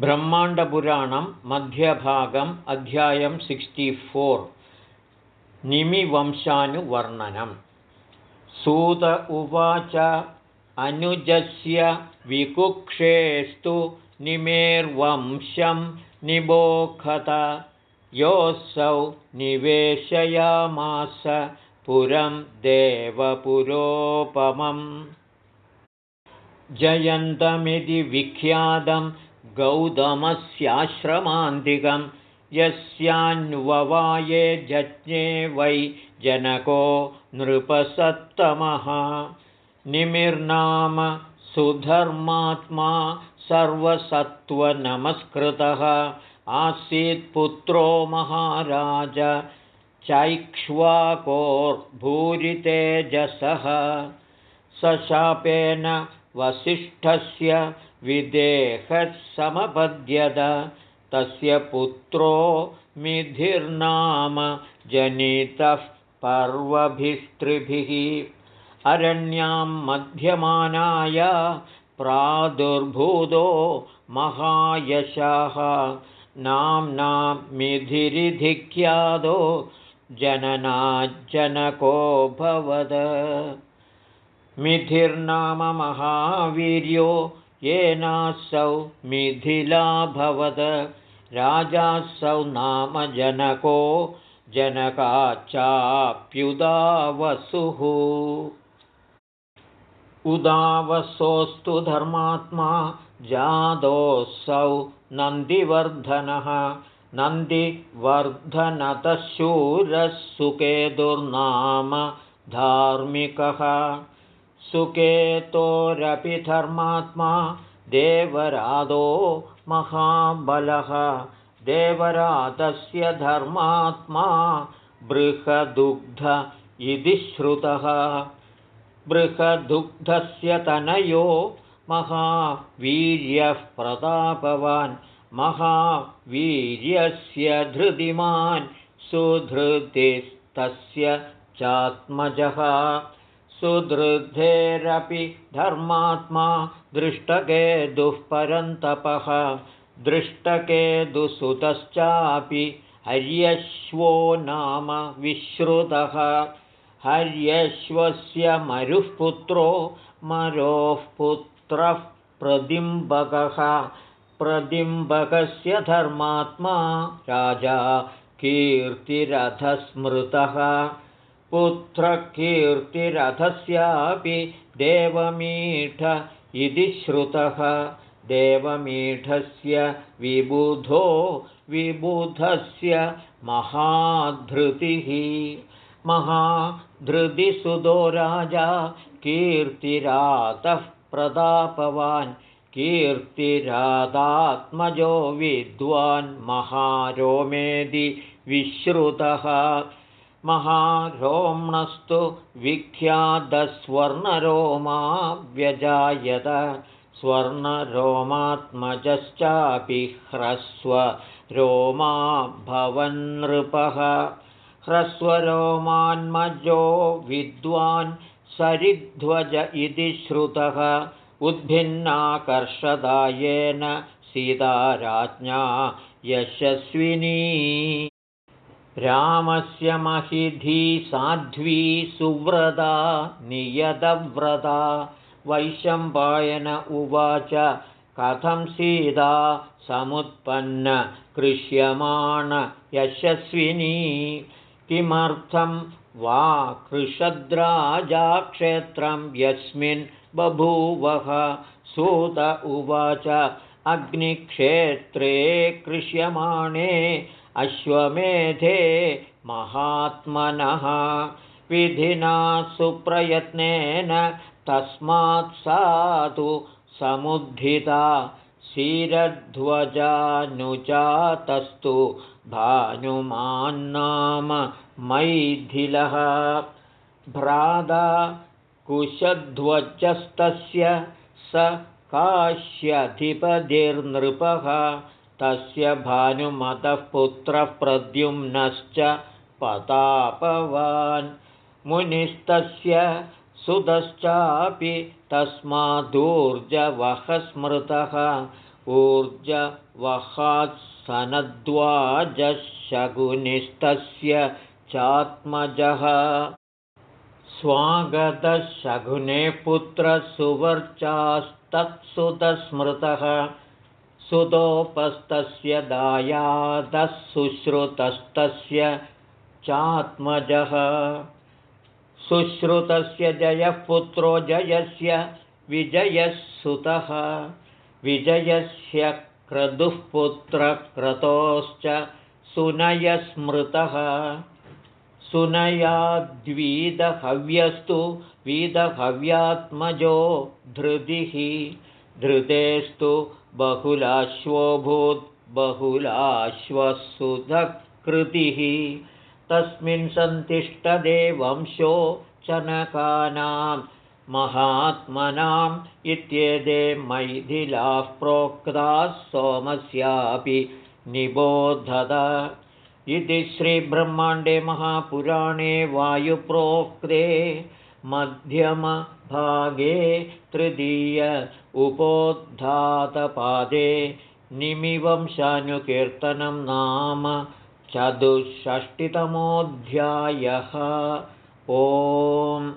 ब्रह्माण्डपुराणं मध्यभागम् अध्यायं सिक्स्टिफोर् निमिवंशानुवर्णनं। सूत उवाच अनुजस्य विकुक्षेस्तु निमेर्वंशं निबोखत। योऽसौ निवेशयामास पुरं देवपुरोपमम्। जयन्तमिति विख्यातं गौतमस्याश्रमान्तिकं यस्यान्ववाये जज्ञे वै जनको नृपसत्तमः। निमिर्नाम सुधर्मात्मा सर्वसत्त्वनमस्कृतः। आसीत्पुत्रो महाराज चैक्ष्वाकोर्भूरितेजसः। सशापेन वसिष्ठस्य विदेहः समपद्यत तस्य पुत्रो मिधिर्नाम जनितः पर्वभिस्त्रिभिः। अरण्यां मध्यमानाय प्रादुर्भूतो महायशाः। नाम्ना मिधिरिधिख्यातो जननाज्जनकोऽभवद मिथिर्नाम महावीर्यो येनासौ मिथिलाभवद राजासौ नाम जनको जनकाच्चाप्युदावसुः उदावसोऽस्तु धर्मात्मा जातोऽसौ नन्दिवर्धनः। नन्दिवर्धनतः शूरः धार्मिकः सुकेतोरपि धर्मात्मा देवरादो महाबलः। देवरातस्य धर्मात्मा बृहदुग्ध इति श्रुतः। बृहदुग्धस्य तनयो महावीर्यः प्रतापवान्। महावीर्यस्य धृतिमान् सुधृतिस्तस्य चात्मजः सुदृद्धेरपि धर्मात्मा दृष्टकेतुः परन्तपः दृष्टकेतुसुतश्चापि हर्यश्वो नाम विश्रुतः। हर्यश्वस्य मरुः पुत्रो मरोः पुत्रः प्रदिम्बकः प्रदिम्बकस्य धर्मात्मा राजा कीर्तिरथस्मृतः पुत्रकीर्तिरथस्यापि देवमीठ इति श्रुतः। देवमीठस्य विबुधो विबुधस्य महाधृतिः। महाधृतिसुतो राजा कीर्तिरातः प्रतापवान् कीर्तिरादात्मजो विद्वान् महारोमेदि विश्रुतः महारोम्णस्तु विख्यातस्वर्णरोमा व्यजायत स्वर्णरोमात्मजश्चापि ह्रस्व रोमा भवन्नृपः ह्रस्वरोमान्मजो विद्वान् सरिध्वज इति श्रुतः उद्भिन्नाकर्षदायेन सीताराज्ञा यशस्विनी रामस्य महिधी साध्वी सुव्रता नियतव्रता। वैशम्पायन उवाच कथं सीता समुत्पन्न कृष्यमाण यशस्विनी। किमर्थं वा कृषद्राजाक्षेत्रं यस्मिन् बभूवः? सूत उवाच अग्निक्षेत्रे कृष्यमाणे अश्वमेधे महात्मनः विधिना सुप्रयत्नेन तस्मात् सा तु समुद्धिता शिरध्वजानुजातस्तु भानुमान्नाम मैथिलः। भ्राता कुशध्वजस्तस्य स काश्यधिपतिर्नृपः तस्य भानुमतः पुत्रः प्रद्युम्नश्च पतापवान् मुनिस्तस्य सुतश्चापि तस्मादूर्जवः स्मृतः ऊर्जवहात्सनद्वाजशकुनिस्तस्य चात्मजः स्वागतशकुने पुत्रसुवर्चास्तत्सुतस्मृतः सुतोपस्तस्य दायादः शुश्रुतस्तस्य चात्मजः। शुश्रुतस्य जयः पुत्रो जयस्य विजयः सुतः। विजयस्य क्रतुः पुत्रक्रतोश्च सुनयस्मृतः सुनयाद्वीदहव्यस्तु वीदहव्यात्मजो धृतिः। धृतेस्तु बहुलाश्वभूत् बहुलाश्वसुधकृतिः। तस्मिन् सन्तिष्ठदे वंशो चनकानां महात्मनाम् इत्येते मैथिलाः प्रोक्ताः सोमस्यापि निबोधत। इति श्रीब्रह्माण्डे महापुराणे वायुप्रोक्ते मध्यमभागे तृतीय उपोद्धातपादे निमिवंशानुकीर्तनं नाम चतुष्षष्टितमोऽध्यायः। ओम्